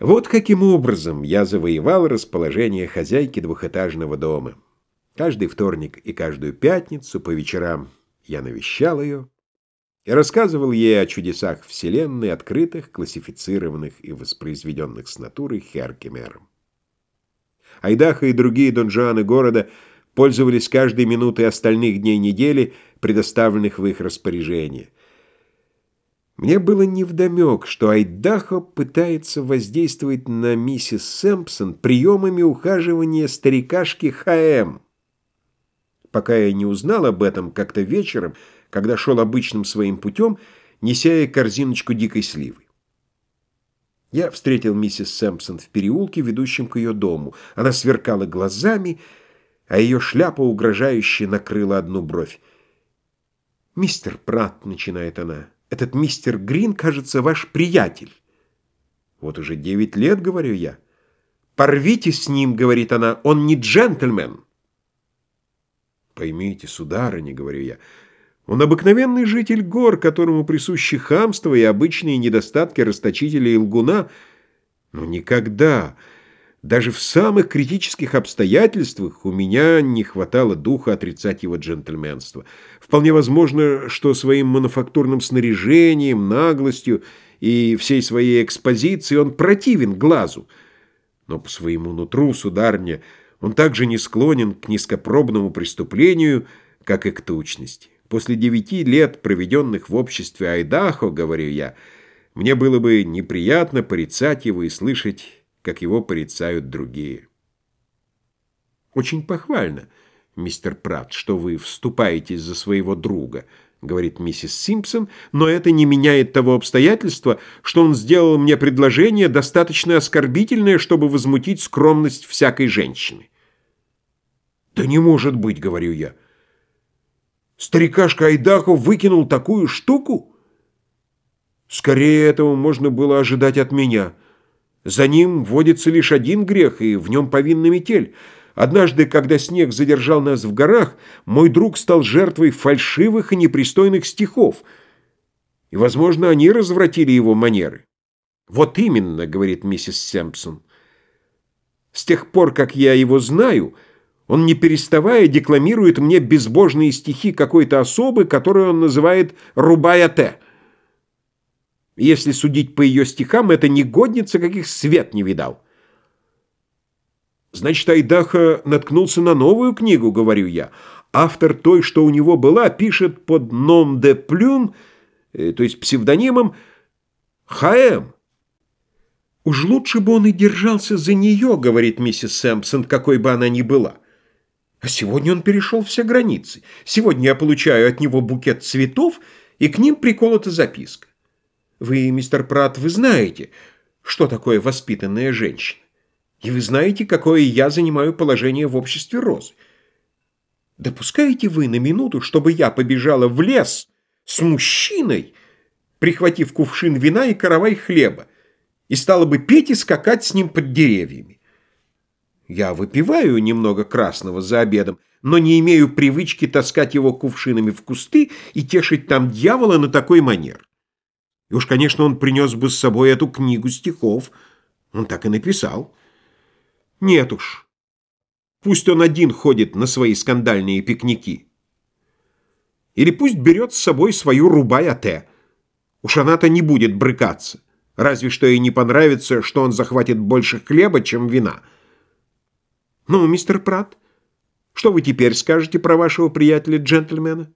Вот каким образом я завоевал расположение хозяйки двухэтажного дома. Каждый вторник и каждую пятницу по вечерам я навещал ее и рассказывал ей о чудесах Вселенной, открытых, классифицированных и воспроизведенных с натурой Херкемером. Айдаха и другие донжуаны города пользовались каждой минутой остальных дней недели, предоставленных в их распоряжение. Мне было невдомек, что Айдахо пытается воздействовать на миссис Сэмпсон приемами ухаживания старикашки Хаэм. Пока я не узнал об этом как-то вечером, когда шел обычным своим путем, неся ей корзиночку дикой сливы. Я встретил миссис Сэмпсон в переулке, ведущем к ее дому. Она сверкала глазами, а ее шляпа угрожающе накрыла одну бровь. «Мистер Пратт», — начинает она, — этот мистер Грин, кажется, ваш приятель. Вот уже девять лет, говорю я. Порвите с ним, говорит она, он не джентльмен. Поймите, сударыня, говорю я, он обыкновенный житель гор, которому присущи хамство и обычные недостатки расточителя и лгуна, но никогда... Даже в самых критических обстоятельствах у меня не хватало духа отрицать его джентльменство. Вполне возможно, что своим мануфактурным снаряжением, наглостью и всей своей экспозицией он противен глазу. Но по своему нутру, сударня, он также не склонен к низкопробному преступлению, как и к тучности. После девяти лет, проведенных в обществе Айдахо, говорю я, мне было бы неприятно порицать его и слышать как его порицают другие. «Очень похвально, мистер Пратт, что вы вступаетесь за своего друга», — говорит миссис Симпсон, «но это не меняет того обстоятельства, что он сделал мне предложение, достаточно оскорбительное, чтобы возмутить скромность всякой женщины». «Да не может быть», — говорю я. «Старикашка Айдахо выкинул такую штуку?» «Скорее этого можно было ожидать от меня». За ним водится лишь один грех, и в нем повинна метель. Однажды, когда снег задержал нас в горах, мой друг стал жертвой фальшивых и непристойных стихов, и, возможно, они развратили его манеры. «Вот именно», — говорит миссис Сэмпсон. «С тех пор, как я его знаю, он, не переставая, декламирует мне безбожные стихи какой-то особы, которую он называет «рубая-те». Если судить по ее стихам, это негодница, каких свет не видал. Значит, Айдаха наткнулся на новую книгу, говорю я. Автор той, что у него была, пишет под ном де плюм, э, то есть псевдонимом Хаэм. Уж лучше бы он и держался за нее, говорит миссис Сэмпсон, какой бы она ни была. А сегодня он перешел все границы. Сегодня я получаю от него букет цветов, и к ним приколота записка. Вы, мистер Пратт, вы знаете, что такое воспитанная женщина. И вы знаете, какое я занимаю положение в обществе Розы. Допускаете вы на минуту, чтобы я побежала в лес с мужчиной, прихватив кувшин вина и каравай хлеба, и стала бы петь и скакать с ним под деревьями? Я выпиваю немного красного за обедом, но не имею привычки таскать его кувшинами в кусты и тешить там дьявола на такой манер. И уж, конечно, он принес бы с собой эту книгу стихов. Он так и написал. Нет уж. Пусть он один ходит на свои скандальные пикники. Или пусть берет с собой свою рубай-ате. Уж она-то не будет брыкаться. Разве что ей не понравится, что он захватит больше хлеба, чем вина. Ну, мистер Пратт, что вы теперь скажете про вашего приятеля-джентльмена?